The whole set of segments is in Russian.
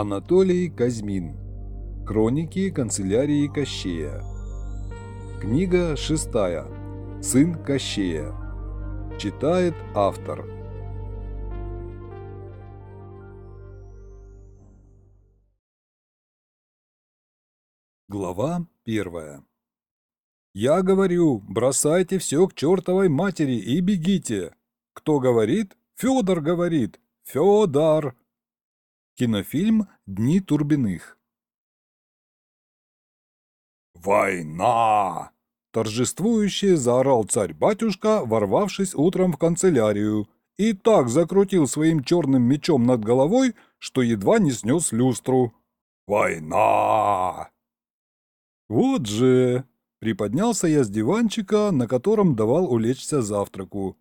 Анатолий Казьмин. Хроники канцелярии Кощея. Книга шестая. Сын Кощея. Читает автор. Глава первая. «Я говорю, бросайте все к чертовой матери и бегите!» Кто говорит? Федор говорит. Федор! Кинофильм «Дни Турбиных». «Война!» – торжествующе заорал царь-батюшка, ворвавшись утром в канцелярию, и так закрутил своим черным мечом над головой, что едва не снес люстру. «Война!» «Вот же!» – приподнялся я с диванчика, на котором давал улечься завтраку.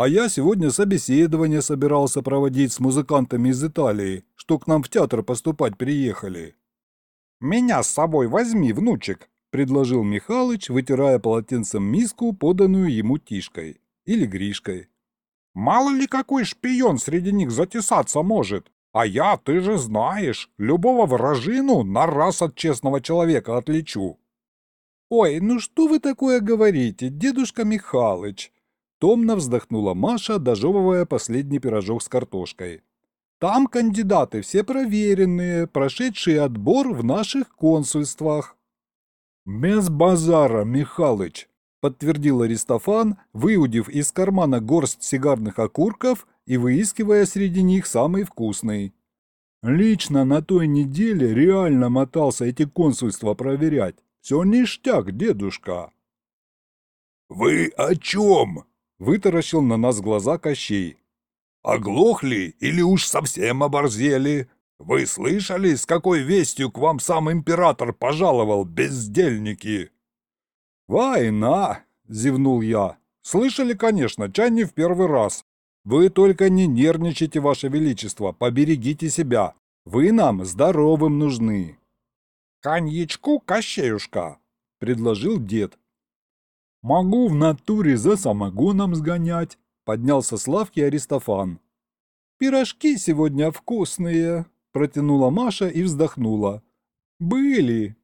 А я сегодня собеседование собирался проводить с музыкантами из Италии, что к нам в театр поступать приехали. «Меня с собой возьми, внучек», — предложил Михалыч, вытирая полотенцем миску, поданную ему Тишкой или Гришкой. «Мало ли какой шпион среди них затесаться может. А я, ты же знаешь, любого вражину на раз от честного человека отличу». «Ой, ну что вы такое говорите, дедушка Михалыч?» Томно вздохнула Маша, дожевывая последний пирожок с картошкой. «Там кандидаты все проверенные, прошедшие отбор в наших консульствах». «Без базара, Михалыч», — подтвердил Аристофан, выудив из кармана горсть сигарных окурков и выискивая среди них самый вкусный. «Лично на той неделе реально мотался эти консульства проверять. Все ништяк, дедушка». «Вы о чем?» Вытаращил на нас глаза Кощей. «Оглохли или уж совсем оборзели? Вы слышали, с какой вестью к вам сам император пожаловал, бездельники?» «Война!» — зевнул я. «Слышали, конечно, чай не в первый раз. Вы только не нервничайте, Ваше Величество, поберегите себя. Вы нам здоровым нужны». «Коньячку, Кощеюшка!» — предложил дед. «Могу в натуре за самогоном сгонять», — поднялся с лавки Аристофан. «Пирожки сегодня вкусные», — протянула Маша и вздохнула. «Были».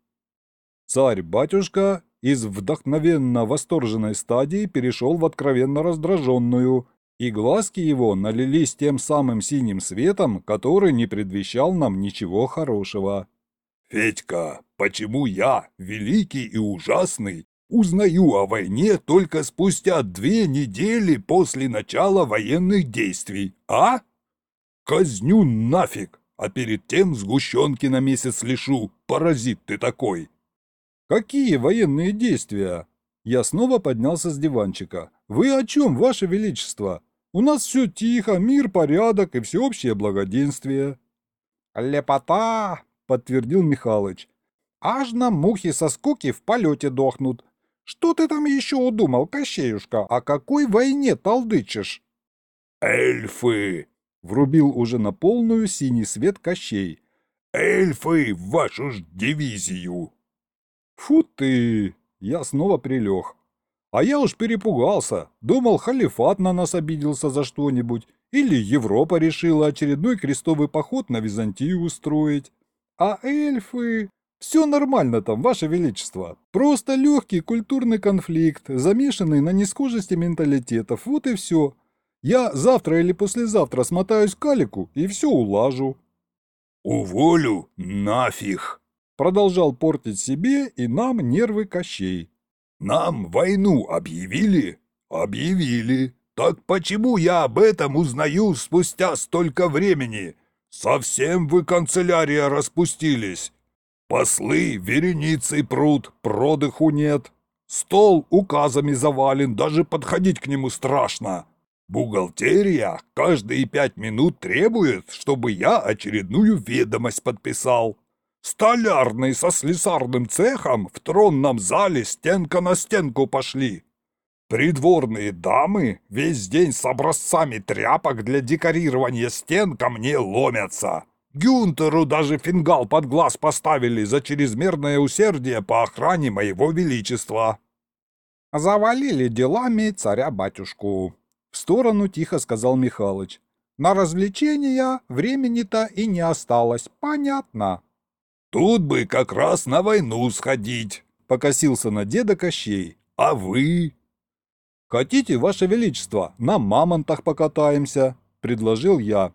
Царь-батюшка из вдохновенно восторженной стадии перешел в откровенно раздраженную, и глазки его налились тем самым синим светом, который не предвещал нам ничего хорошего. «Федька, почему я, великий и ужасный, Узнаю о войне только спустя две недели после начала военных действий, а? Казню нафиг, а перед тем сгущенки на месяц лишу, паразит ты такой. Какие военные действия? Я снова поднялся с диванчика. Вы о чем, ваше величество? У нас все тихо, мир, порядок и всеобщее благоденствие. Лепота, подтвердил Михалыч. Аж на мухи со скуки в полете дохнут, что ты там еще удумал, Кощеюшка? О какой войне толдычишь?» «Эльфы!» — врубил уже на полную синий свет Кощей. «Эльфы в вашу ж дивизию!» «Фу ты!» — я снова прилег. А я уж перепугался, думал, халифат на нас обиделся за что-нибудь, или Европа решила очередной крестовый поход на Византию устроить. А эльфы... Все нормально там, Ваше Величество. Просто легкий культурный конфликт, замешанный на несхожести менталитетов, вот и все. Я завтра или послезавтра смотаюсь к Алику и все улажу». «Уволю нафиг!» Продолжал портить себе и нам нервы Кощей. «Нам войну объявили? Объявили. Так почему я об этом узнаю спустя столько времени? Совсем вы канцелярия распустились. Послы вереницей пруд, продыху нет. Стол указами завален, даже подходить к нему страшно. Бухгалтерия каждые пять минут требует, чтобы я очередную ведомость подписал. Столярный со слесарным цехом в тронном зале стенка на стенку пошли. Придворные дамы весь день с образцами тряпок для декорирования стен ко мне ломятся. Гюнтеру даже фингал под глаз поставили за чрезмерное усердие по охране моего величества». «Завалили делами царя-батюшку», — в сторону тихо сказал Михалыч. На развлечения времени-то и не осталось, понятно. Тут бы как раз на войну сходить, Покосился на деда Кощей. а вы? «Хотите, Ваше Величество, на мамонтах покатаемся?» – предложил я.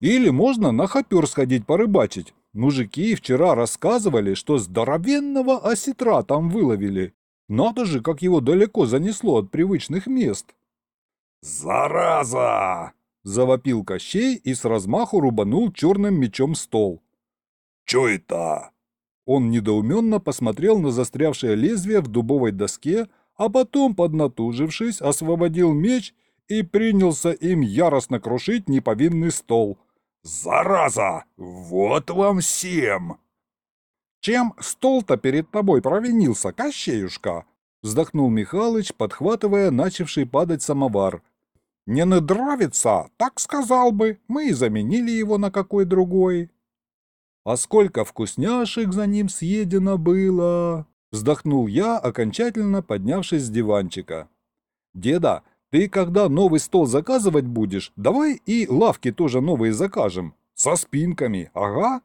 «Или можно на хопер сходить порыбачить. Мужики вчера рассказывали, что здоровенного осетра там выловили. Надо же, как его далеко занесло от привычных мест!» «Зараза!» – завопил Кощей и с размаху рубанул черным мечом стол. «Чё это?» Он недоуменно посмотрел на застрявшее лезвие в дубовой доске, а потом, поднатужившись, освободил меч и принялся им яростно крушить неповинный стол. «Зараза! Вот вам всем!» «Чем стол-то перед тобой провинился, Кощеюшка?» вздохнул Михалыч, подхватывая начавший падать самовар. «Не надравится, так сказал бы, мы и заменили его на какой другой». «А сколько вкусняшек за ним съедено было!» Вздохнул я, окончательно поднявшись с диванчика. «Деда, ты когда новый стол заказывать будешь, давай и лавки тоже новые закажем. Со спинками, ага».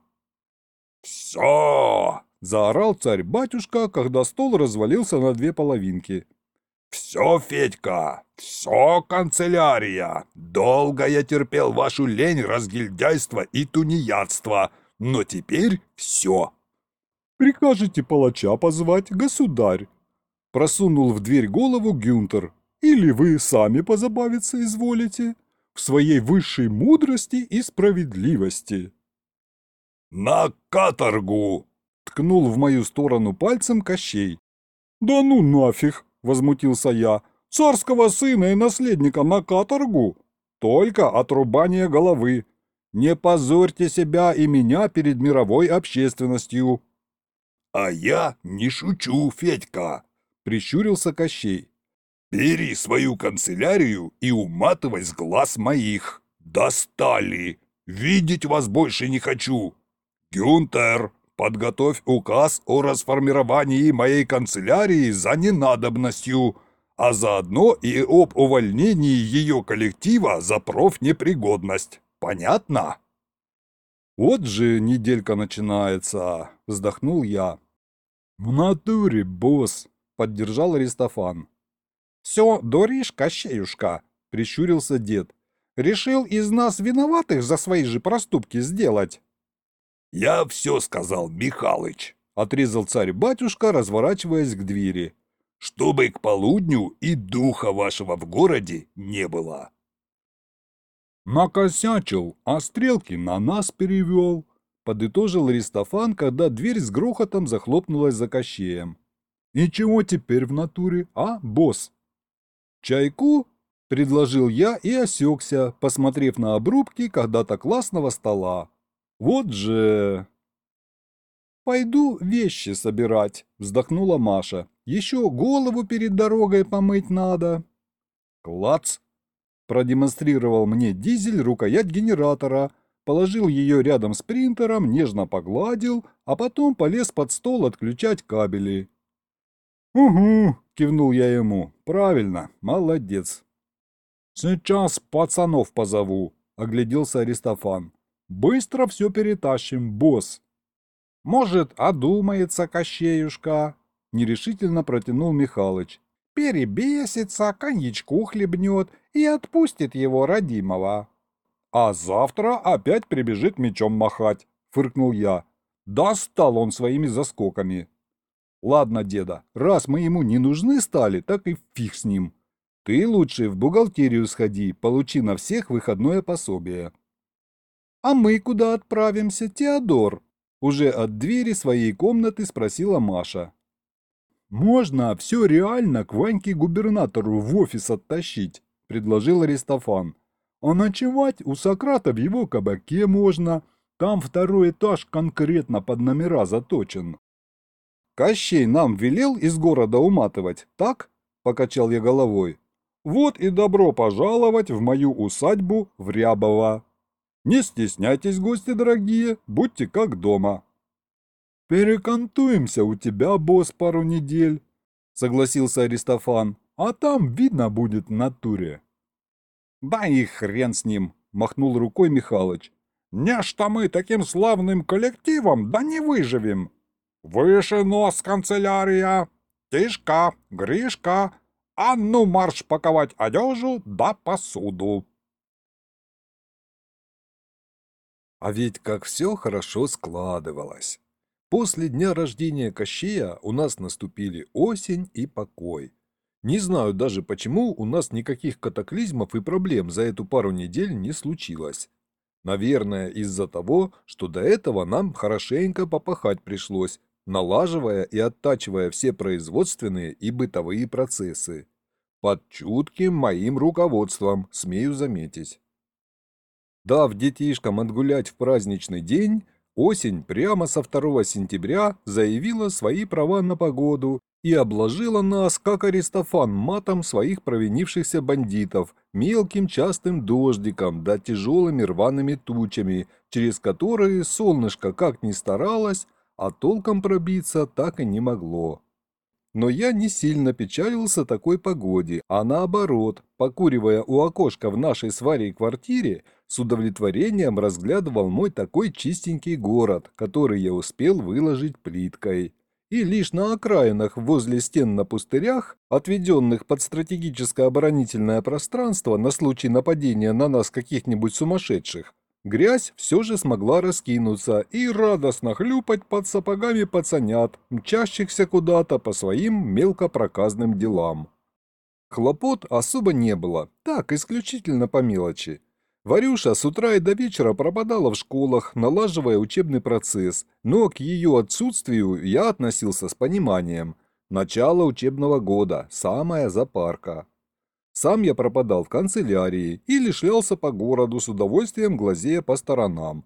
«Все! Заорал царь-батюшка, когда стол развалился на две половинки. Все, Федька! Все, канцелярия! Долго я терпел вашу лень, разгильдяйство и тунеядство, но теперь все!» «Прикажете палача позвать, государь?» Просунул в дверь голову Гюнтер. «Или вы сами позабавиться изволите? В своей высшей мудрости и справедливости!» «На каторгу!» Ткнул в мою сторону пальцем Кощей. «Да ну нафиг!» – возмутился я. «Царского сына и наследника на каторгу? Только отрубание головы. Не позорьте себя и меня перед мировой общественностью!» «А я не шучу, Федька!» – прищурился Кощей. «Бери свою канцелярию и уматывай с глаз моих! Достали! Видеть вас больше не хочу! Гюнтер, подготовь указ о расформировании моей канцелярии за ненадобностью, а заодно и об увольнении ее коллектива за профнепригодность. Понятно?» «Вот же неделька начинается», – вздохнул я. «В натуре, босс», – поддержал Аристофан. «Все, дуришь, Кощеюшка», – прищурился дед. «Решил из нас виноватых за свои же проступки сделать». «Я все сказал, Михалыч», – отрезал царь-батюшка, разворачиваясь к двери. «Чтобы к полудню и духа вашего в городе не было». «Накосячил, а стрелки на нас перевел», — подытожил Аристофан, когда дверь с грохотом захлопнулась за кощеем. «И чего теперь в натуре, а, босс?» «Чайку?» — предложил я и осекся, посмотрев на обрубки когда-то классного стола. «Вот же...» «Пойду вещи собирать», — вздохнула Маша. «Еще голову перед дорогой помыть надо». Клац! Продемонстрировал мне дизель рукоять генератора, положил ее рядом с принтером, нежно погладил, а потом полез под стол отключать кабели. «Угу», — кивнул я ему, — «правильно, молодец». «Сейчас пацанов позову», — огляделся Аристофан. «Быстро все перетащим, босс». «Может, одумается Кощеюшка?» — нерешительно протянул Михалыч. «Перебесится, коньячку хлебнет и отпустит его родимого». «А завтра опять прибежит мечом махать», — фыркнул я. «Достал он своими заскоками». «Ладно, деда, раз мы ему не нужны стали, так и фиг с ним. Ты лучше в бухгалтерию сходи, получи на всех выходное пособие». «А мы куда отправимся, Теодор?» Уже от двери своей комнаты спросила Маша. «Можно все реально к Ваньке-губернатору в офис оттащить», – предложил Аристофан. «А ночевать у Сократа в его кабаке можно. Там второй этаж конкретно под номера заточен». «Кощей нам велел из города уматывать, так?» – покачал я головой. «Вот и добро пожаловать в мою усадьбу в Рябово». Не стесняйтесь, гости дорогие, будьте как дома. Перекантуемся у тебя, босс, пару недель, согласился Аристофан, а там видно будет в натуре. Да и хрен с ним, махнул рукой Михалыч. «Нечто мы таким славным коллективом, да не выживем!» «Выше нос, канцелярия! Тишка, Гришка, а ну марш паковать одежу да посуду!» А ведь как все хорошо складывалось. После дня рождения Кощея у нас наступили осень и покой. Не знаю даже почему у нас никаких катаклизмов и проблем за эту пару недель не случилось. Наверное, из-за того, что до этого нам хорошенько попахать пришлось, налаживая и оттачивая все производственные и бытовые процессы. Под чутким моим руководством, смею заметить. Дав детишкам отгулять в праздничный день, Осень прямо со 2 сентября заявила свои права на погоду и обложила нас, как Аристофан, матом своих провинившихся бандитов, мелким частым дождиком да тяжелыми рваными тучами, через которые солнышко как ни старалось, а толком пробиться так и не могло. Но я не сильно печалился такой погоде, а наоборот, покуривая у окошка в нашей с квартире, с удовлетворением разглядывал мой такой чистенький город, который я успел выложить плиткой. И лишь на окраинах возле стен на пустырях, отведенных под стратегическое оборонительное пространство на случай нападения на нас каких-нибудь сумасшедших, грязь все же смогла раскинуться и радостно хлюпать под сапогами пацанят, мчащихся куда-то по своим мелкопроказным делам. Хлопот особо не было, так, исключительно по мелочи. Варюша с утра и до вечера пропадала в школах, налаживая учебный процесс, но к ее отсутствию я относился с пониманием. Начало учебного года, самая запарка. Сам я пропадал в канцелярии или шлялся по городу с удовольствием глазея по сторонам.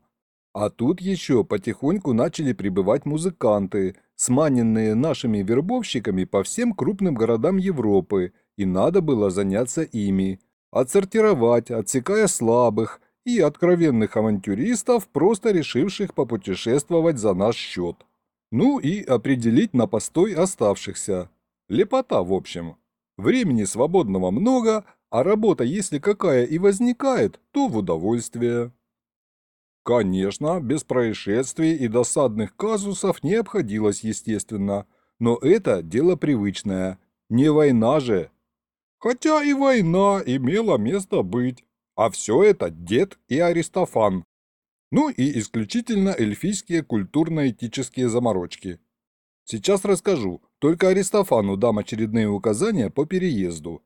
А тут еще потихоньку начали прибывать музыканты, сманенные нашими вербовщиками по всем крупным городам Европы, и надо было заняться ими отсортировать, отсекая слабых и откровенных авантюристов, просто решивших попутешествовать за наш счет. Ну и определить на постой оставшихся. Лепота, в общем. Времени свободного много, а работа, если какая и возникает, то в удовольствие. Конечно, без происшествий и досадных казусов не обходилось, естественно. Но это дело привычное. Не война же, Хотя и война имела место быть. А все это дед и Аристофан. Ну и исключительно эльфийские культурно-этические заморочки. Сейчас расскажу, только Аристофану дам очередные указания по переезду.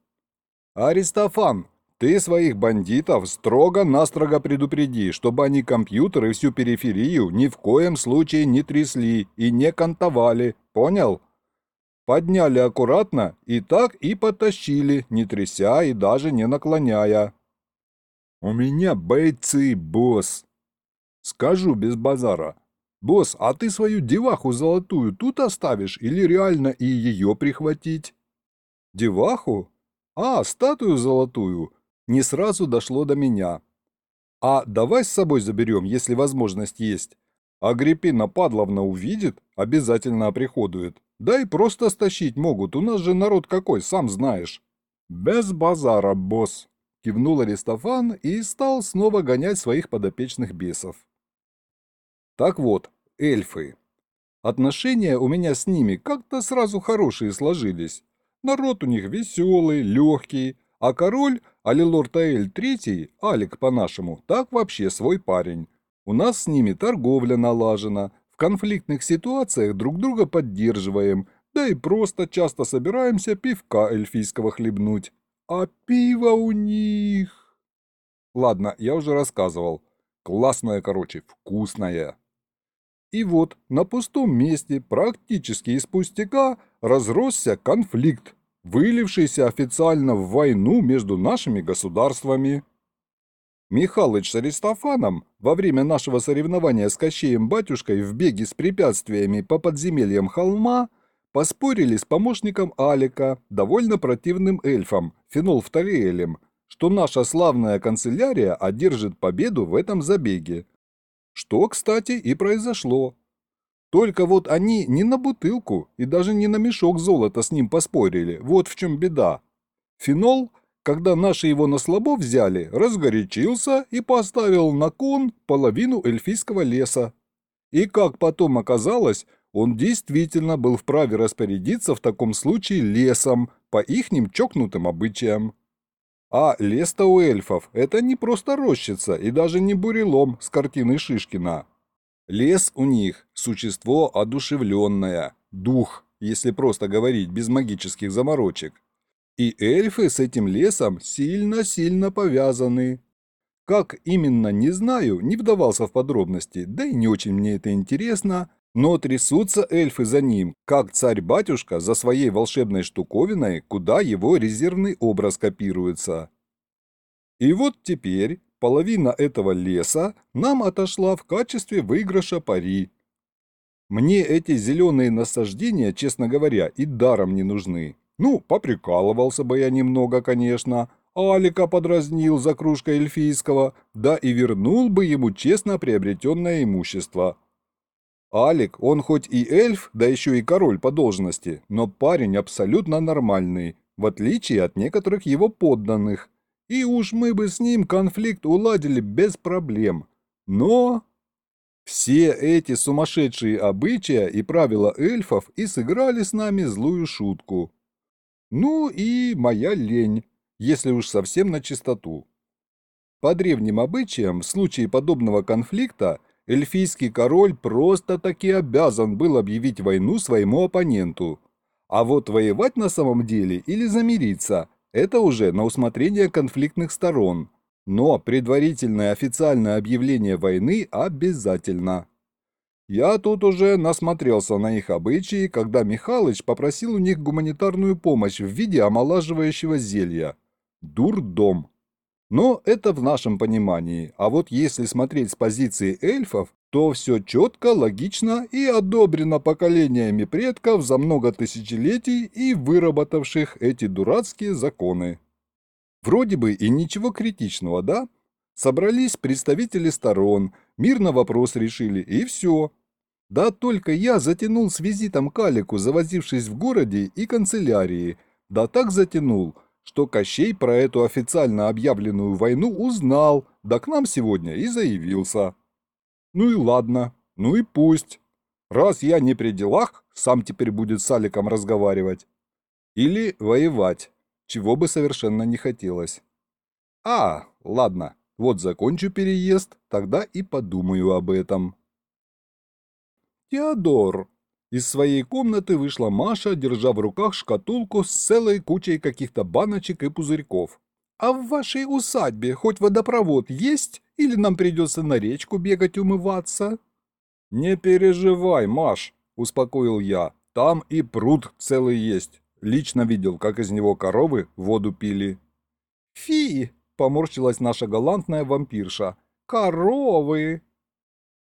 Аристофан, ты своих бандитов строго-настрого предупреди, чтобы они компьютеры всю периферию ни в коем случае не трясли и не кантовали, понял? Подняли аккуратно и так и потащили, не тряся и даже не наклоняя. «У меня бойцы, босс!» «Скажу без базара. Босс, а ты свою деваху золотую тут оставишь или реально и ее прихватить?» «Деваху? А, статую золотую?» Не сразу дошло до меня. «А давай с собой заберем, если возможность есть. Агриппина Падловна увидит, обязательно оприходует. Да и просто стащить могут, у нас же народ какой, сам знаешь. Без базара, босс, кивнул Аристофан и стал снова гонять своих подопечных бесов. Так вот, эльфы. Отношения у меня с ними как-то сразу хорошие сложились. Народ у них веселый, легкий, а король, Алилор Таэль III, Алик по-нашему, так вообще свой парень. У нас с ними торговля налажена, конфликтных ситуациях друг друга поддерживаем, да и просто часто собираемся пивка эльфийского хлебнуть. А пиво у них... Ладно, я уже рассказывал. Классное, короче, вкусное. И вот на пустом месте, практически из пустяка, разросся конфликт, вылившийся официально в войну между нашими государствами. Михалыч с Аристофаном во время нашего соревнования с Кощеем-батюшкой в беге с препятствиями по подземельям холма поспорили с помощником Алика, довольно противным эльфом, Фенолфтариэлем, что наша славная канцелярия одержит победу в этом забеге. Что, кстати, и произошло. Только вот они не на бутылку и даже не на мешок золота с ним поспорили, вот в чем беда. Фенол когда наши его на слабо взяли, разгорячился и поставил на кон половину эльфийского леса. И как потом оказалось, он действительно был вправе распорядиться в таком случае лесом по ихним чокнутым обычаям. А лес-то у эльфов – это не просто рощица и даже не бурелом с картины Шишкина. Лес у них – существо одушевленное, дух, если просто говорить без магических заморочек. И эльфы с этим лесом сильно-сильно повязаны. Как именно, не знаю, не вдавался в подробности, да и не очень мне это интересно, но трясутся эльфы за ним, как царь-батюшка за своей волшебной штуковиной, куда его резервный образ копируется. И вот теперь половина этого леса нам отошла в качестве выигрыша пари. Мне эти зеленые насаждения, честно говоря, и даром не нужны. Ну, поприкалывался бы я немного, конечно, Алика подразнил за кружкой эльфийского, да и вернул бы ему честно приобретенное имущество – Алик, он хоть и эльф, да еще и король по должности, но парень абсолютно нормальный, в отличие от некоторых его подданных. И уж мы бы с ним конфликт уладили без проблем. Но... Все эти сумасшедшие обычаи и правила эльфов и сыграли с нами злую шутку. Ну и моя лень, если уж совсем на чистоту. По древним обычаям, в случае подобного конфликта, эльфийский король просто-таки обязан был объявить войну своему оппоненту. А вот воевать на самом деле или замириться – это уже на усмотрение конфликтных сторон. Но предварительное официальное объявление войны обязательно. Я тут уже насмотрелся на их обычаи, когда Михалыч попросил у них гуманитарную помощь в виде омолаживающего зелья. Дурдом. Но это в нашем понимании, а вот если смотреть с позиции эльфов, то все четко, логично и одобрено поколениями предков за много тысячелетий и выработавших эти дурацкие законы. Вроде бы и ничего критичного, да? Собрались представители сторон, мирно вопрос решили, и все. Да только я затянул с визитом Калику, завозившись в городе и канцелярии, да так затянул – что Кощей про эту официально объявленную войну узнал, да к нам сегодня и заявился. Ну и ладно, ну и пусть. Раз я не при делах, сам теперь будет с Аликом разговаривать. Или воевать, чего бы совершенно не хотелось. А, ладно, вот закончу переезд, тогда и подумаю об этом. Теодор, из своей комнаты вышла Маша, держа в руках шкатулку с целой кучей каких-то баночек и пузырьков. «А в вашей усадьбе хоть водопровод есть, или нам придется на речку бегать умываться?» «Не переживай, Маш», – успокоил я. «Там и пруд целый есть. Лично видел, как из него коровы воду пили». «Фи!» – поморщилась наша галантная вампирша. «Коровы!»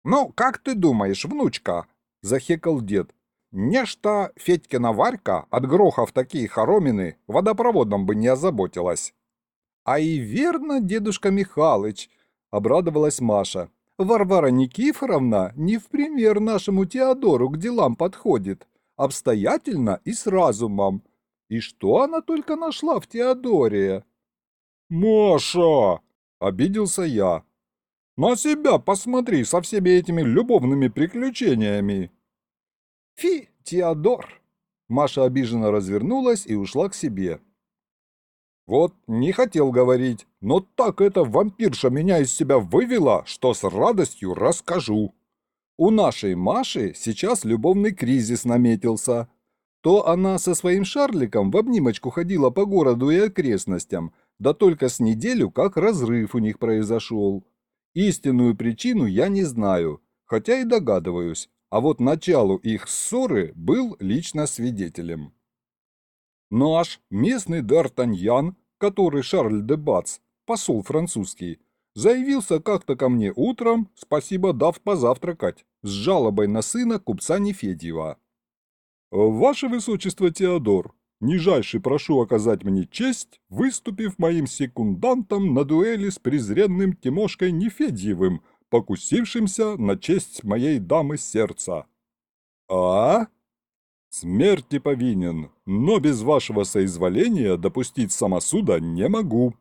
«Ну, как ты думаешь, внучка?» – захекал дед. Нечто Федькина Варька от гроха в такие хоромины водопроводом бы не озаботилась. А и верно, дедушка Михалыч, обрадовалась Маша. Варвара Никифоровна не в пример нашему Теодору к делам подходит. Обстоятельно и с разумом. И что она только нашла в Теодоре? «Маша!» — обиделся я. «На себя посмотри со всеми этими любовными приключениями!» «Фи, Теодор!» Маша обиженно развернулась и ушла к себе. «Вот, не хотел говорить, но так эта вампирша меня из себя вывела, что с радостью расскажу. У нашей Маши сейчас любовный кризис наметился. То она со своим шарликом в обнимочку ходила по городу и окрестностям, да только с неделю как разрыв у них произошел. Истинную причину я не знаю, хотя и догадываюсь а вот началу их ссоры был лично свидетелем. Наш местный Д'Артаньян, который Шарль де Бац, посол французский, заявился как-то ко мне утром, спасибо дав позавтракать, с жалобой на сына купца Нефедьева. «Ваше Высочество Теодор, нижайше прошу оказать мне честь, выступив моим секундантом на дуэли с презренным Тимошкой Нефедьевым, покусившимся на честь моей дамы сердца. А? Смерти повинен, но без вашего соизволения допустить самосуда не могу.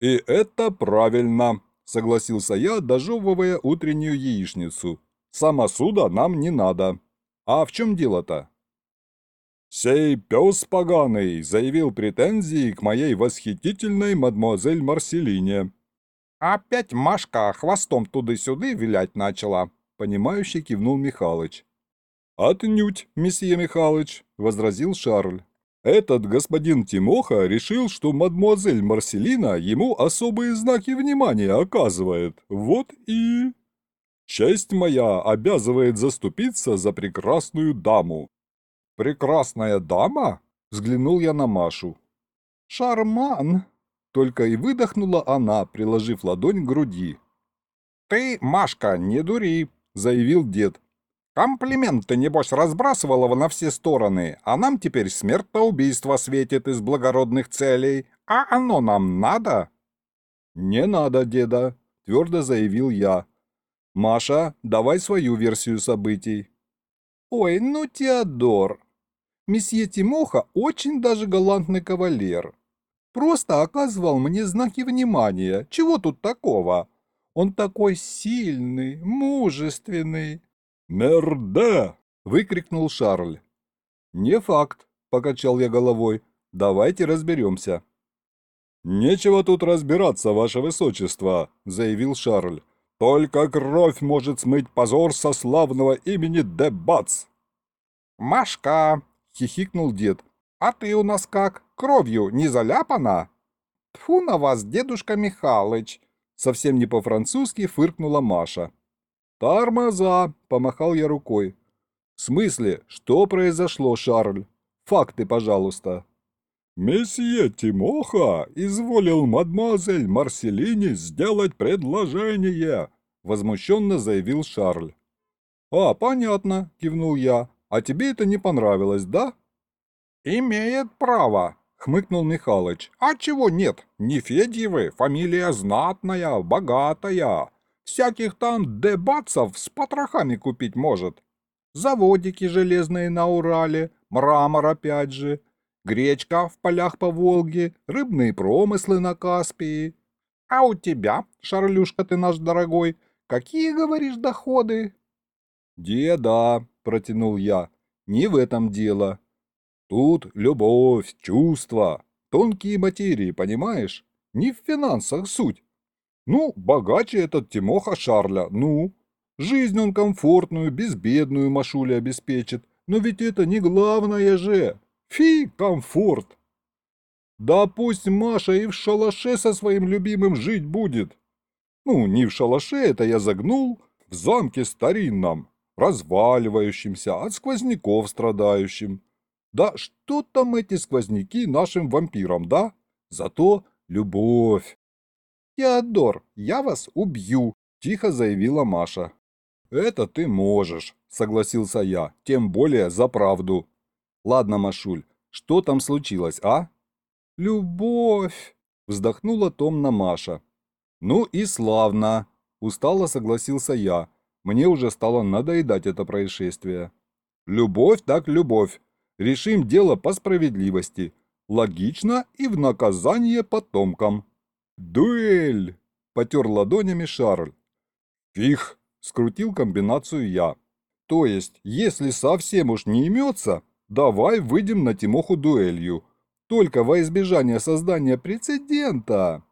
И это правильно, согласился я, дожевывая утреннюю яичницу. Самосуда нам не надо. А в чем дело-то? «Сей пес поганый заявил претензии к моей восхитительной мадемуазель Марселине». «Опять Машка хвостом туды-сюды вилять начала», — понимающе кивнул Михалыч. «Отнюдь, месье Михалыч», — возразил Шарль. «Этот господин Тимоха решил, что мадемуазель Марселина ему особые знаки внимания оказывает. Вот и...» «Честь моя обязывает заступиться за прекрасную даму». «Прекрасная дама?» — взглянул я на Машу. «Шарман!» — только и выдохнула она, приложив ладонь к груди. «Ты, Машка, не дури!» — заявил дед. Комплименты, небось, разбрасывал его на все стороны, а нам теперь смертоубийство светит из благородных целей. А оно нам надо?» «Не надо, деда», — твердо заявил я. «Маша, давай свою версию событий». «Ой, ну, Теодор, месье Тимоха очень даже галантный кавалер. Просто оказывал мне знаки внимания. Чего тут такого? Он такой сильный, мужественный». «Мерде!» — выкрикнул Шарль. «Не факт», — покачал я головой. «Давайте разберемся». «Нечего тут разбираться, ваше высочество», — заявил Шарль. «Только кровь может смыть позор со славного имени Дебац». «Машка!» — хихикнул дед. «А ты у нас как, кровью не заляпана?» «Тьфу на вас, дедушка Михалыч!» Совсем не по-французски фыркнула Маша. «Тормоза!» — помахал я рукой. «В смысле, что произошло, Шарль? Факты, пожалуйста». «Месье Тимоха изволил мадемуазель Марселине сделать предложение», — возмущенно заявил Шарль. «А, понятно», — кивнул я. «А тебе это не понравилось, да?» «Имеет право», — хмыкнул Михалыч. «А чего нет? Не Федьевы, фамилия знатная, богатая. Всяких там дебатцев с потрохами купить может. Заводики железные на Урале, мрамор опять же, гречка в полях по Волге, рыбные промыслы на Каспии. А у тебя, Шарлюшка ты наш дорогой, какие, говоришь, доходы? Деда, протянул я, не в этом дело. Тут любовь, чувства, тонкие материи, понимаешь? Не в финансах суть. Ну, богаче этот Тимоха Шарля, ну. Жизнь он комфортную, безбедную Машуле обеспечит. Но ведь это не главное же. Фи, комфорт. Да пусть Маша и в шалаше со своим любимым жить будет. Ну, не в шалаше, это я загнул, в замке старинном, разваливающемся, от сквозняков страдающим. Да что там эти сквозняки нашим вампирам, да? Зато любовь. «Теодор, я вас убью!» – тихо заявила Маша. «Это ты можешь», – согласился я, – «тем более за правду». «Ладно, Машуль, что там случилось, а?» «Любовь!» – вздохнула томно Маша. «Ну и славно!» – устало согласился я. Мне уже стало надоедать это происшествие. «Любовь так любовь. Решим дело по справедливости. Логично и в наказание потомкам». «Дуэль!» – потер ладонями Шарль. «Фих!» – скрутил комбинацию я. «То есть, если совсем уж не имется, давай выйдем на Тимоху дуэлью. Только во избежание создания прецедента!»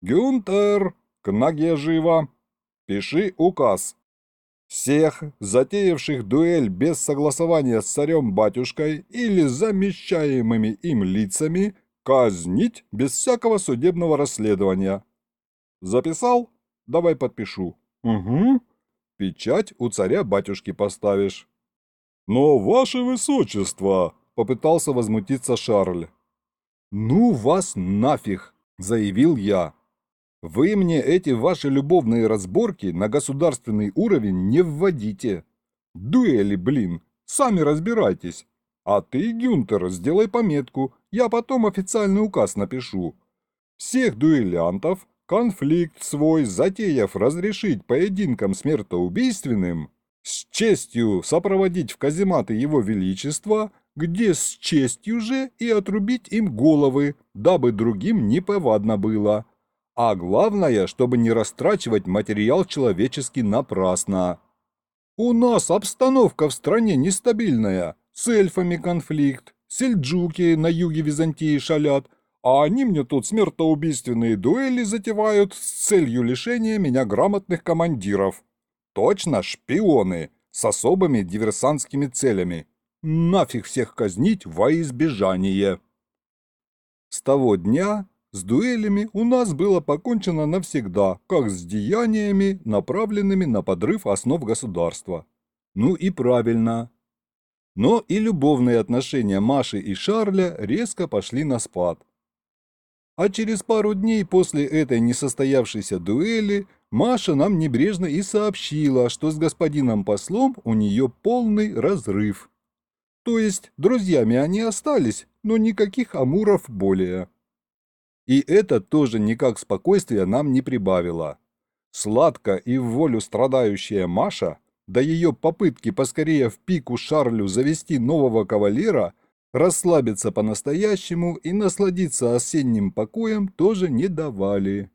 «Гюнтер! К ноге живо! Пиши указ!» Всех, затеявших дуэль без согласования с царем-батюшкой или замещаемыми им лицами, Казнить без всякого судебного расследования. Записал? Давай подпишу. Угу. Печать у царя-батюшки поставишь. Но, ваше высочество, попытался возмутиться Шарль. Ну вас нафиг, заявил я. Вы мне эти ваши любовные разборки на государственный уровень не вводите. Дуэли, блин, сами разбирайтесь. А ты, Гюнтер, сделай пометку, я потом официальный указ напишу. Всех дуэлянтов, конфликт свой, затеяв разрешить поединкам смертоубийственным, с честью сопроводить в казематы его величества, где с честью же и отрубить им головы, дабы другим неповадно было. А главное, чтобы не растрачивать материал человеческий напрасно. У нас обстановка в стране нестабильная, с эльфами конфликт, сельджуки на юге Византии шалят, а они мне тут смертоубийственные дуэли затевают с целью лишения меня грамотных командиров. Точно шпионы, с особыми диверсантскими целями. Нафиг всех казнить во избежание. С того дня с дуэлями у нас было покончено навсегда, как с деяниями, направленными на подрыв основ государства. Ну и правильно. Но и любовные отношения Маши и Шарля резко пошли на спад. А через пару дней после этой несостоявшейся дуэли Маша нам небрежно и сообщила, что с господином послом у нее полный разрыв. То есть друзьями они остались, но никаких амуров более. И это тоже никак спокойствия нам не прибавило. Сладко и в волю страдающая Маша, да ее попытки поскорее в пику Шарлю завести нового кавалера, расслабиться по-настоящему и насладиться осенним покоем тоже не давали.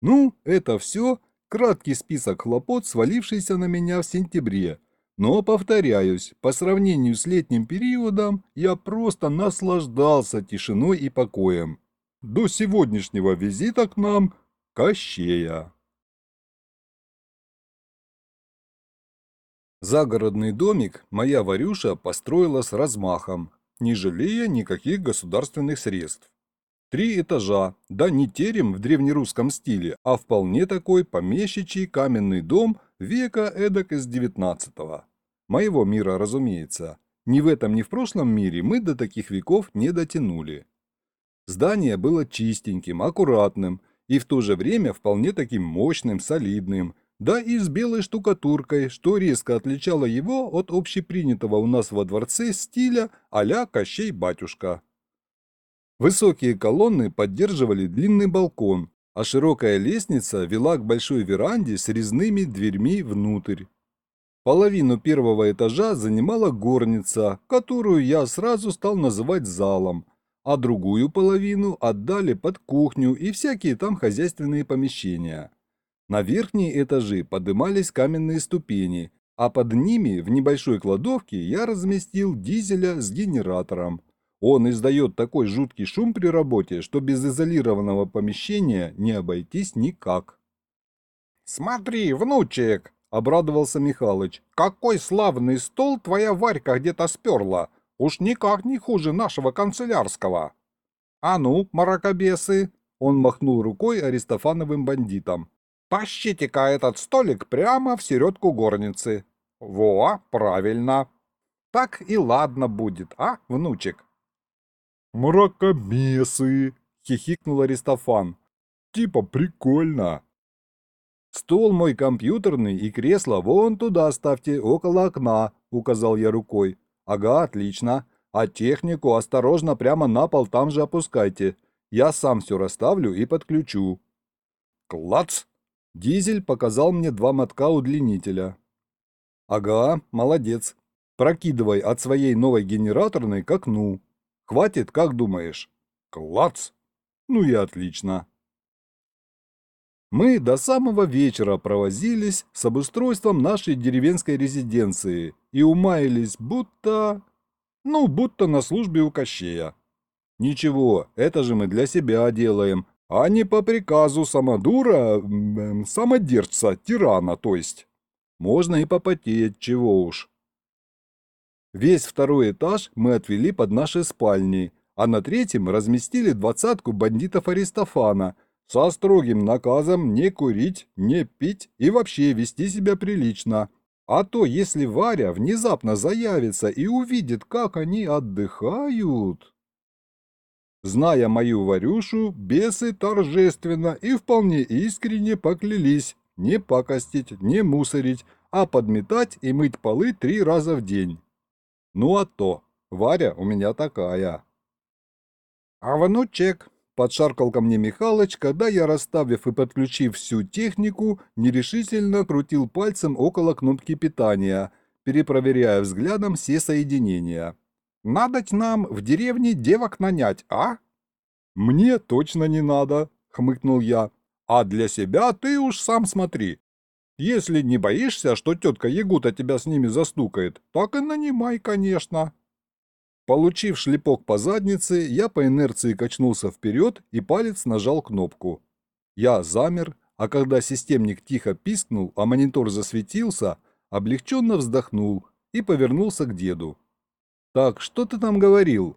Ну, это все краткий список хлопот, свалившийся на меня в сентябре. Но, повторяюсь, по сравнению с летним периодом, я просто наслаждался тишиной и покоем до сегодняшнего визита к нам Кощея. Загородный домик моя Варюша построила с размахом, не жалея никаких государственных средств. Три этажа, да не терем в древнерусском стиле, а вполне такой помещичий каменный дом века эдак из девятнадцатого. Моего мира, разумеется. Ни в этом, ни в прошлом мире мы до таких веков не дотянули. Здание было чистеньким, аккуратным и в то же время вполне таким мощным, солидным, да и с белой штукатуркой, что резко отличало его от общепринятого у нас во дворце стиля а-ля Кощей-батюшка. Высокие колонны поддерживали длинный балкон, а широкая лестница вела к большой веранде с резными дверьми внутрь. Половину первого этажа занимала горница, которую я сразу стал называть залом, а другую половину отдали под кухню и всякие там хозяйственные помещения. На верхние этажи подымались каменные ступени, а под ними в небольшой кладовке я разместил дизеля с генератором. Он издает такой жуткий шум при работе, что без изолированного помещения не обойтись никак. «Смотри, внучек!» — обрадовался Михалыч. «Какой славный стол твоя Варька где-то сперла! Уж никак не хуже нашего канцелярского. А ну, маракобесы, он махнул рукой аристофановым бандитам. Тащите-ка этот столик прямо в середку горницы. Во, правильно. Так и ладно будет, а, внучек? Мракобесы, хихикнул Аристофан. Типа прикольно. Стол мой компьютерный и кресло вон туда ставьте, около окна, указал я рукой. «Ага, отлично. А технику осторожно прямо на пол там же опускайте. Я сам все расставлю и подключу». «Клац!» Дизель показал мне два мотка удлинителя. «Ага, молодец. Прокидывай от своей новой генераторной к окну. Хватит, как думаешь?» «Клац!» «Ну и отлично». Мы до самого вечера провозились с обустройством нашей деревенской резиденции и умаялись, будто... Ну, будто на службе у Кощея. Ничего, это же мы для себя делаем, а не по приказу самодура, самодержца, тирана, то есть. Можно и попотеть, чего уж. Весь второй этаж мы отвели под наши спальни, а на третьем разместили двадцатку бандитов Аристофана – со строгим наказом не курить, не пить и вообще вести себя прилично. А то, если Варя внезапно заявится и увидит, как они отдыхают... Зная мою Варюшу, бесы торжественно и вполне искренне поклялись не пакостить, не мусорить, а подметать и мыть полы три раза в день. Ну а то, Варя у меня такая. А внучек, Подшаркал ко мне Михалыч, когда я, расставив и подключив всю технику, нерешительно крутил пальцем около кнопки питания, перепроверяя взглядом все соединения. Надоть нам в деревне девок нанять, а?» «Мне точно не надо», — хмыкнул я. «А для себя ты уж сам смотри. Если не боишься, что тетка Ягута тебя с ними застукает, так и нанимай, конечно». Получив шлепок по заднице, я по инерции качнулся вперед и палец нажал кнопку. Я замер, а когда системник тихо пискнул, а монитор засветился, облегченно вздохнул и повернулся к деду. «Так, что ты там говорил?»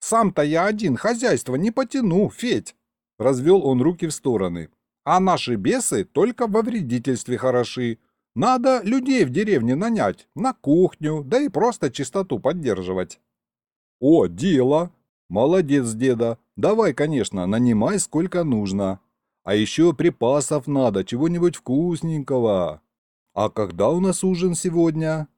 «Сам-то я один, хозяйство не потяну, Федь!» Развел он руки в стороны. «А наши бесы только во вредительстве хороши. Надо людей в деревне нанять, на кухню, да и просто чистоту поддерживать». «О, дело! Молодец, деда. Давай, конечно, нанимай сколько нужно. А еще припасов надо, чего-нибудь вкусненького. А когда у нас ужин сегодня?»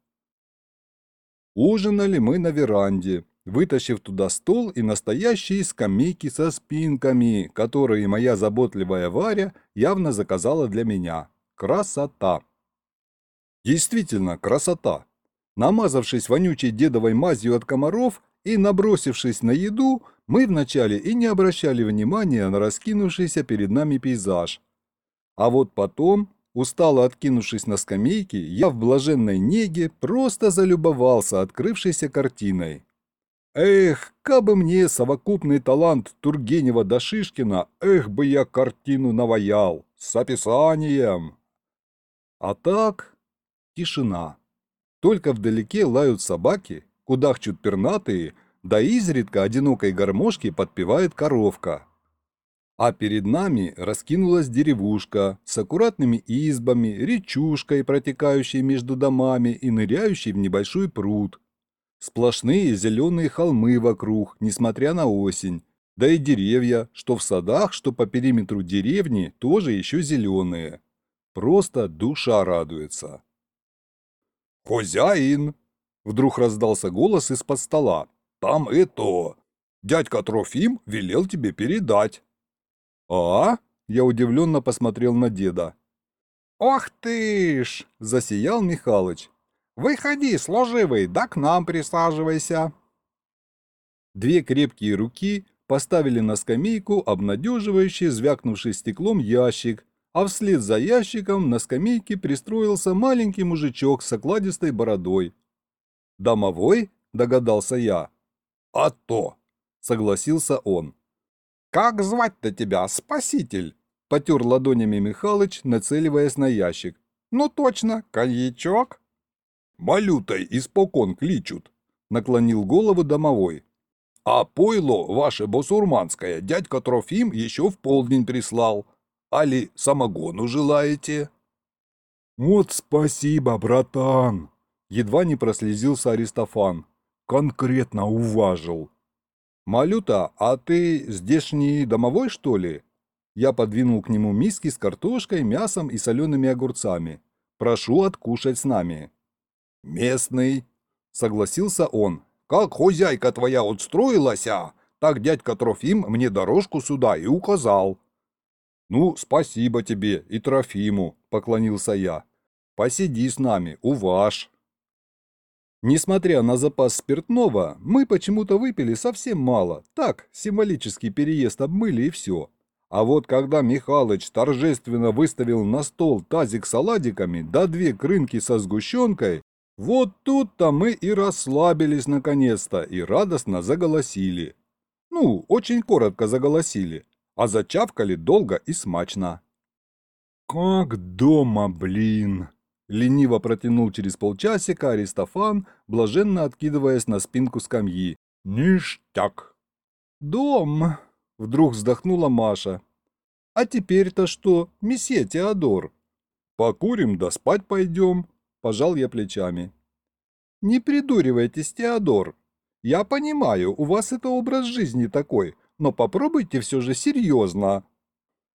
Ужинали мы на веранде, вытащив туда стол и настоящие скамейки со спинками, которые моя заботливая Варя явно заказала для меня. Красота! Действительно, красота! Намазавшись вонючей дедовой мазью от комаров и набросившись на еду, мы вначале и не обращали внимания на раскинувшийся перед нами пейзаж. А вот потом, устало откинувшись на скамейке, я в блаженной неге просто залюбовался открывшейся картиной. Эх, кабы мне совокупный талант Тургенева до Шишкина, эх бы я картину наваял, с описанием. А так, тишина. Только вдалеке лают собаки, кудахчут пернатые, да изредка одинокой гармошки подпевает коровка. А перед нами раскинулась деревушка с аккуратными избами, речушкой, протекающей между домами и ныряющей в небольшой пруд. Сплошные зеленые холмы вокруг, несмотря на осень. Да и деревья, что в садах, что по периметру деревни, тоже еще зеленые. Просто душа радуется. «Хозяин!» — вдруг раздался голос из-под стола. «Там это... Дядька Трофим велел тебе передать». «А?» — я удивленно посмотрел на деда. «Ох ты ж!» — засиял Михалыч. «Выходи, служивый, да к нам присаживайся». Две крепкие руки поставили на скамейку обнадеживающий звякнувший стеклом ящик, а вслед за ящиком на скамейке пристроился маленький мужичок с окладистой бородой. «Домовой?» – догадался я. «А то!» – согласился он. «Как звать-то тебя, спаситель?» – потер ладонями Михалыч, нацеливаясь на ящик. «Ну точно, коньячок?» Малютой испокон кличут, наклонил голову домовой. А пойло ваше босурманское дядька Трофим еще в полдень прислал. Али самогону желаете? Вот спасибо, братан. Едва не прослезился Аристофан. Конкретно уважил. Малюта, а ты здешний домовой, что ли? Я подвинул к нему миски с картошкой, мясом и солеными огурцами. Прошу откушать с нами. «Местный», — согласился он. «Как хозяйка твоя отстроилась, а, так дядька Трофим мне дорожку сюда и указал». «Ну, спасибо тебе и Трофиму», — поклонился я. «Посиди с нами, уваж». Несмотря на запас спиртного, мы почему-то выпили совсем мало. Так, символический переезд обмыли и все. А вот когда Михалыч торжественно выставил на стол тазик с оладиками да две крынки со сгущенкой, вот тут-то мы и расслабились наконец-то и радостно заголосили. Ну, очень коротко заголосили, а зачавкали долго и смачно. «Как дома, блин!» Лениво протянул через полчасика Аристофан, блаженно откидываясь на спинку скамьи. «Ништяк!» «Дом!» — вдруг вздохнула Маша. «А теперь-то что, месье Теодор?» «Покурим да спать пойдем», Пожал я плечами. «Не придуривайтесь, Теодор. Я понимаю, у вас это образ жизни такой, но попробуйте все же серьезно».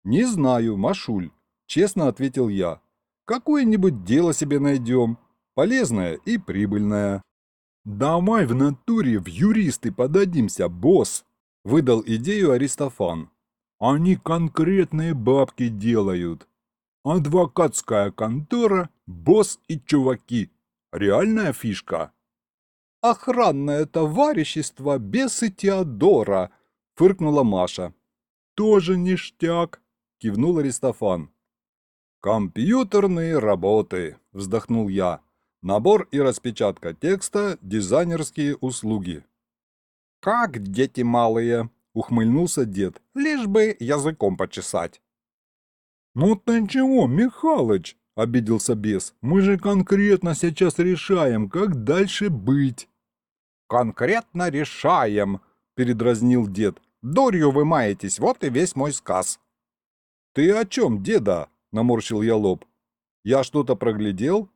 «Не знаю, Машуль», — честно ответил я. «Какое-нибудь дело себе найдем, полезное и прибыльное». «Давай в натуре в юристы подадимся, босс», — выдал идею Аристофан. «Они конкретные бабки делают. Адвокатская контора, босс и чуваки. Реальная фишка. Охранное товарищество бесы Теодора, фыркнула Маша. Тоже ништяк, кивнул Аристофан. «Компьютерные работы», — вздохнул я. «Набор и распечатка текста, дизайнерские услуги». «Как дети малые», — ухмыльнулся дед, — «лишь бы языком почесать». «Ну ты чего, Михалыч?» — обиделся бес. «Мы же конкретно сейчас решаем, как дальше быть». «Конкретно решаем», — передразнил дед. «Дурью вы маетесь, вот и весь мой сказ». «Ты о чем, деда?» — наморщил я лоб. «Я что-то проглядел?»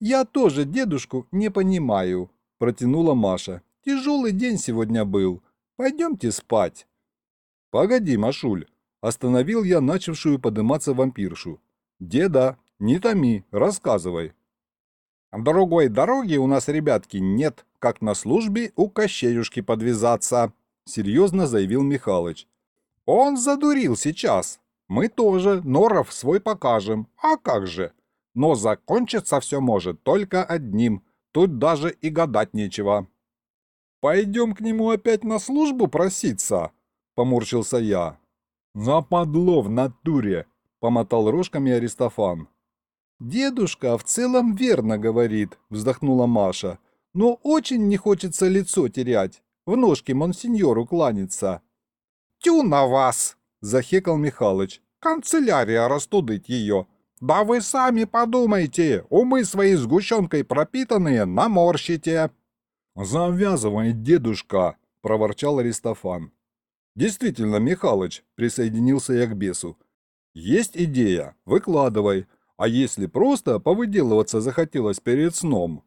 «Я тоже дедушку не понимаю», — протянула Маша. «Тяжелый день сегодня был. Пойдемте спать». «Погоди, Машуль», — остановил я начавшую подниматься вампиршу. «Деда, не томи, рассказывай». «Другой дороги у нас, ребятки, нет, как на службе у Кощеюшки подвязаться», — серьезно заявил Михалыч. «Он задурил сейчас, мы тоже норов свой покажем. А как же? Но закончиться все может только одним. Тут даже и гадать нечего. «Пойдем к нему опять на службу проситься?» — поморщился я. «Западло в натуре!» — помотал рожками Аристофан. «Дедушка в целом верно говорит», — вздохнула Маша. «Но очень не хочется лицо терять. В ножки монсеньору кланяться». «Тю на вас!» захекал Михалыч. «Канцелярия растудить ее! Да вы сами подумайте, умы свои сгущенкой пропитанные наморщите!» «Завязывай, дедушка!» — проворчал Аристофан. «Действительно, Михалыч», — присоединился я к бесу. «Есть идея, выкладывай. А если просто повыделываться захотелось перед сном?»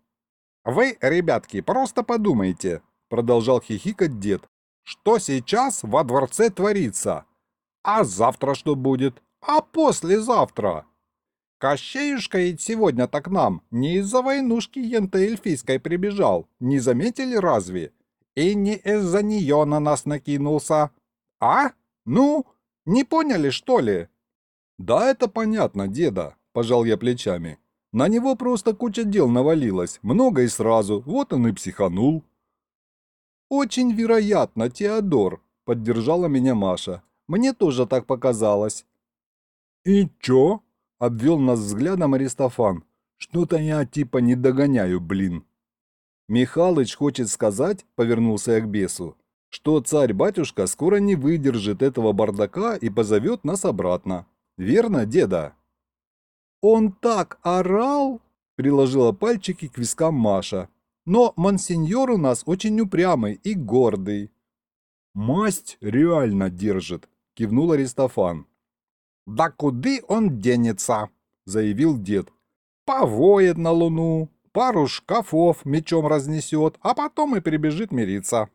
«Вы, ребятки, просто подумайте», — продолжал хихикать дед. «Что сейчас во дворце творится? А завтра что будет? А послезавтра? Кощеюшка ведь сегодня-то к нам не из-за войнушки ента-эльфийской прибежал, не заметили разве? И не из-за нее на нас накинулся. А? Ну, не поняли, что ли? Да это понятно, деда, пожал я плечами. На него просто куча дел навалилась, много и сразу, вот он и психанул. Очень вероятно, Теодор, поддержала меня Маша. Мне тоже так показалось». «И чё?» — обвел нас взглядом Аристофан. «Что-то я типа не догоняю, блин». «Михалыч хочет сказать», — повернулся я к бесу, «что царь-батюшка скоро не выдержит этого бардака и позовет нас обратно. Верно, деда?» «Он так орал!» — приложила пальчики к вискам Маша. «Но монсеньор у нас очень упрямый и гордый». «Масть реально держит», — кивнул Аристофан. «Да куды он денется?» — заявил дед. «Повоет на луну, пару шкафов мечом разнесет, а потом и прибежит мириться».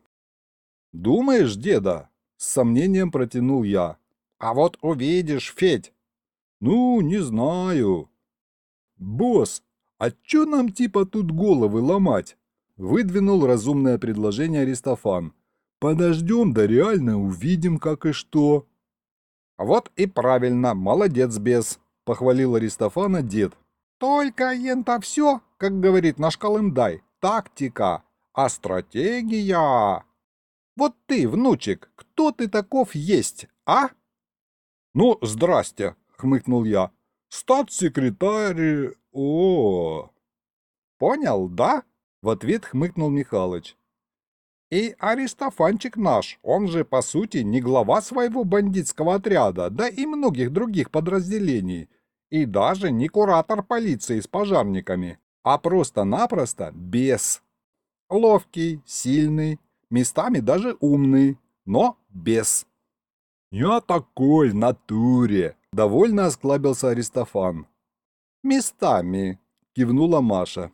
«Думаешь, деда?» — с сомнением протянул я. «А вот увидишь, Федь». «Ну, не знаю». «Босс, а чё нам типа тут головы ломать?» — выдвинул разумное предложение Аристофан. «Подождем, да реально увидим, как и что». «Вот и правильно, молодец, бес», — похвалил Аристофана дед. «Только, ента, все, как говорит наш Колымдай, тактика, а стратегия...» «Вот ты, внучек, кто ты таков есть, а?» «Ну, здрасте», — хмыкнул я. «Статс-секретарь... о, «Понял, да?» — в ответ хмыкнул Михалыч. И Аристофанчик наш, он же, по сути, не глава своего бандитского отряда, да и многих других подразделений, и даже не куратор полиции с пожарниками, а просто-напросто бес. Ловкий, сильный, местами даже умный, но без. «Я такой в натуре!» — довольно осклабился Аристофан. «Местами!» — кивнула Маша.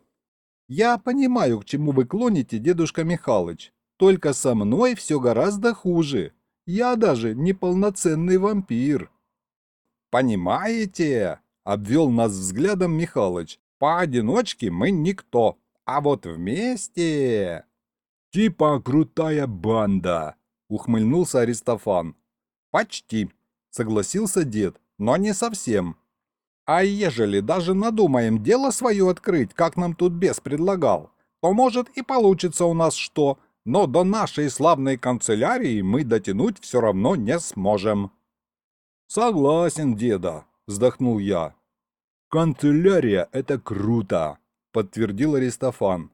«Я понимаю, к чему вы клоните, дедушка Михалыч. Только со мной все гораздо хуже. Я даже не полноценный вампир. Понимаете? Обвел нас взглядом Михалыч. Поодиночке мы никто, а вот вместе... Типа крутая банда, ухмыльнулся Аристофан. Почти, согласился дед, но не совсем. А ежели даже надумаем дело свое открыть, как нам тут бес предлагал, то, может, и получится у нас что, но до нашей славной канцелярии мы дотянуть все равно не сможем». «Согласен, деда», — вздохнул я. «Канцелярия — это круто», — подтвердил Аристофан.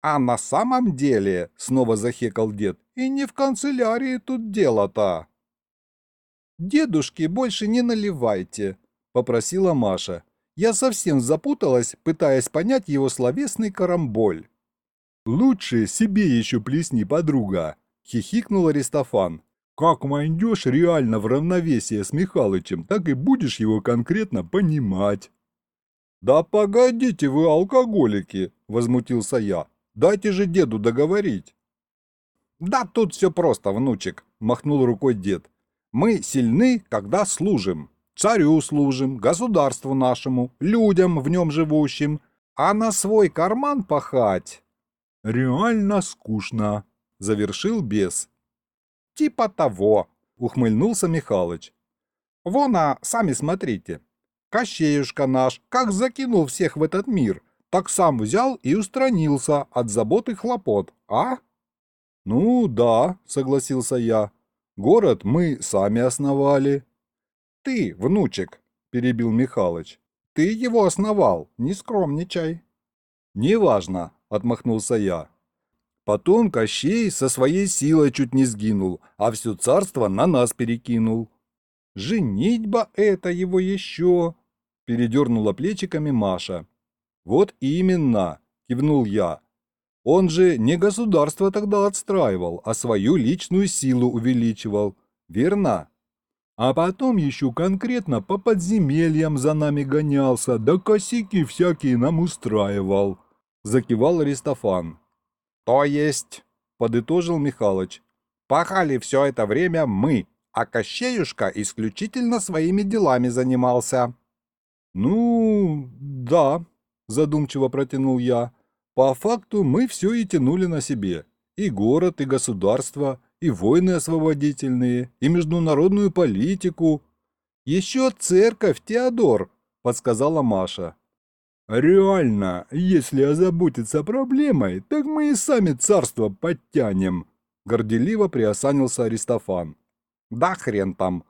«А на самом деле», — снова захекал дед, — «и не в канцелярии тут дело-то». «Дедушки больше не наливайте», — попросила Маша. Я совсем запуталась, пытаясь понять его словесный карамболь. «Лучше себе еще плесни, подруга», — хихикнул Аристофан. «Как войдешь реально в равновесие с Михалычем, так и будешь его конкретно понимать». «Да погодите вы, алкоголики!» — возмутился я. «Дайте же деду договорить». «Да тут все просто, внучек», — махнул рукой дед. «Мы сильны, когда служим. Царю служим, государству нашему, людям в нем живущим. А на свой карман пахать...» «Реально скучно», — завершил бес. «Типа того», — ухмыльнулся Михалыч. «Вон, а сами смотрите. Кощеюшка наш, как закинул всех в этот мир, так сам взял и устранился от забот и хлопот, а?» «Ну да», — согласился я. «Город мы сами основали». «Ты, внучек», — перебил Михалыч. «Ты его основал, не скромничай». «Неважно», — отмахнулся я. Потом Кощей со своей силой чуть не сгинул, а все царство на нас перекинул. «Женитьба это его еще!» — передернула плечиками Маша. «Вот именно!» — кивнул я. «Он же не государство тогда отстраивал, а свою личную силу увеличивал. Верно?» А потом еще конкретно по подземельям за нами гонялся, да косяки всякие нам устраивал. Закивал Аристофан. То есть, подытожил Михалыч, пахали все это время мы, а Кощеюшка исключительно своими делами занимался. Ну, да, задумчиво протянул я. По факту мы все и тянули на себе. И город, и государство, и войны освободительные, и международную политику. Еще церковь, Теодор, подсказала Маша. Реально, если озаботиться проблемой, так мы и сами царство подтянем, горделиво приосанился Аристофан. Да хрен там,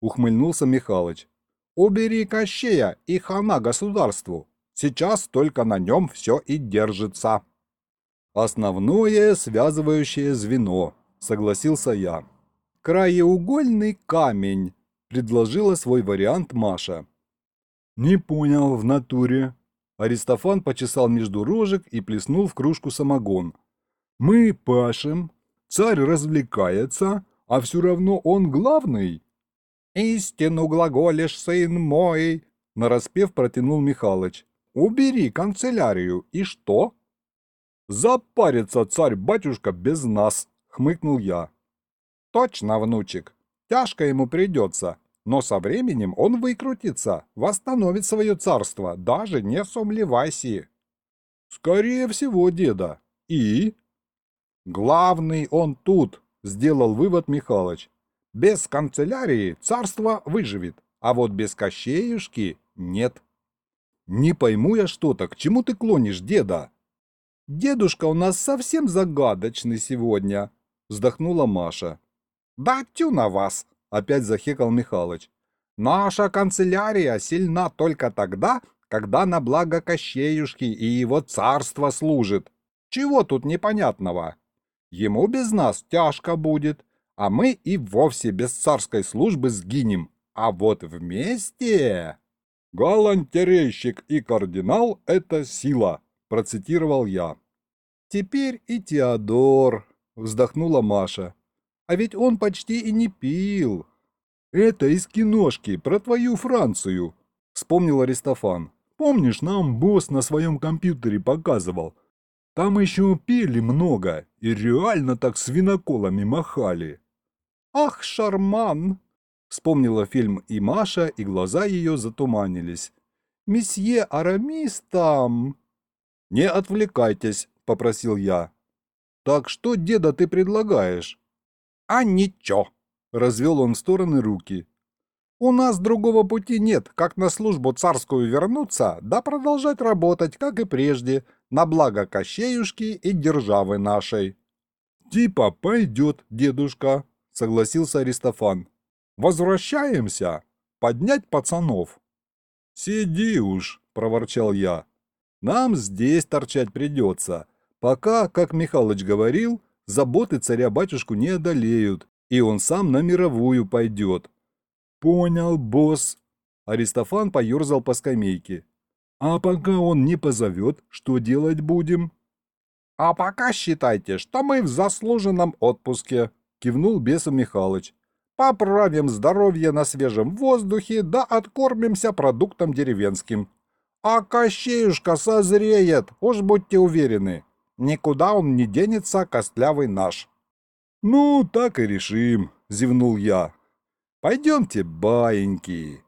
ухмыльнулся Михалыч. Убери Кощея и хана государству. Сейчас только на нем все и держится. Основное связывающее звено, согласился я. Краеугольный камень, предложила свой вариант Маша. Не понял в натуре. Аристофан почесал между рожек и плеснул в кружку самогон. Мы пашем, царь развлекается, а все равно он главный. «Истину глаголишь, сын мой!» — нараспев протянул Михалыч. «Убери канцелярию, и что?» «Запарится царь-батюшка без нас!» — хмыкнул я. «Точно, внучек. Тяжко ему придется, но со временем он выкрутится, восстановит свое царство, даже не сомневайся». «Скорее всего, деда. И?» «Главный он тут», — сделал вывод Михалыч. «Без канцелярии царство выживет, а вот без Кощеюшки нет». «Не пойму я что-то, к чему ты клонишь, деда?» «Дедушка у нас совсем загадочный сегодня», вздохнула Маша. «Да тю на вас!» — опять захекал Михалыч. «Наша канцелярия сильна только тогда, когда на благо Кощеюшки и его царство служит. Чего тут непонятного? Ему без нас тяжко будет, а мы и вовсе без царской службы сгинем. А вот вместе...» «Галантерейщик и кардинал — это сила», — процитировал я. «Теперь и Теодор», вздохнула Маша. А ведь он почти и не пил. Это из киношки про твою Францию, вспомнил Аристофан. Помнишь, нам босс на своем компьютере показывал? Там еще пили много и реально так свиноколами махали. Ах, шарман! Вспомнила фильм и Маша, и глаза ее затуманились. «Месье Арамис там...» «Не отвлекайтесь», — попросил я. Так что, деда, ты предлагаешь? А ничего, развел он в стороны руки. У нас другого пути нет, как на службу царскую вернуться, да продолжать работать, как и прежде, на благо Кощеюшки и державы нашей». «Типа пойдет, дедушка», — согласился Аристофан. «Возвращаемся. Поднять пацанов». «Сиди уж», — проворчал я. «Нам здесь торчать придется, пока, как Михалыч говорил, заботы царя-батюшку не одолеют, и он сам на мировую пойдет». «Понял, босс». Аристофан поерзал по скамейке. «А пока он не позовет, что делать будем?» «А пока считайте, что мы в заслуженном отпуске», — кивнул бесом Михалыч. «Поправим здоровье на свежем воздухе, да откормимся продуктом деревенским. А Кощеюшка созреет, уж будьте уверены. Никуда он не денется, костлявый наш». «Ну, так и решим», — зевнул я. «Пойдемте, баиньки».